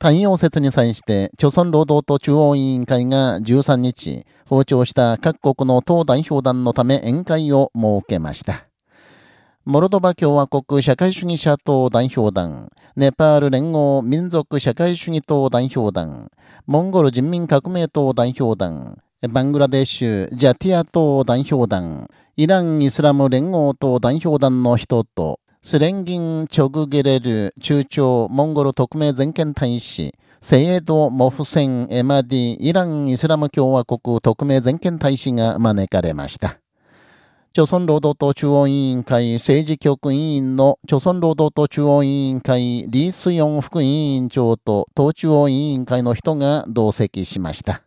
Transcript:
太陽説に際して、朝鮮労働党中央委員会が13日、訪朝した各国の党代表団のため宴会を設けました。モルドバ共和国社会主義者党代表団、ネパール連合民族社会主義党代表団、モンゴル人民革命党代表団、バングラデシュジャティア党代表団、イランイスラム連合党代表団の人と、スレンギン・チョグゲレル中朝モンゴル特命全権大使、セエド・モフセン・エマディ・イラン・イスラム共和国特命全権大使が招かれました。朝鮮労働党中央委員会政治局委員の朝鮮労働党中央委員会リースヨン副委員長と党中央委員会の人が同席しました。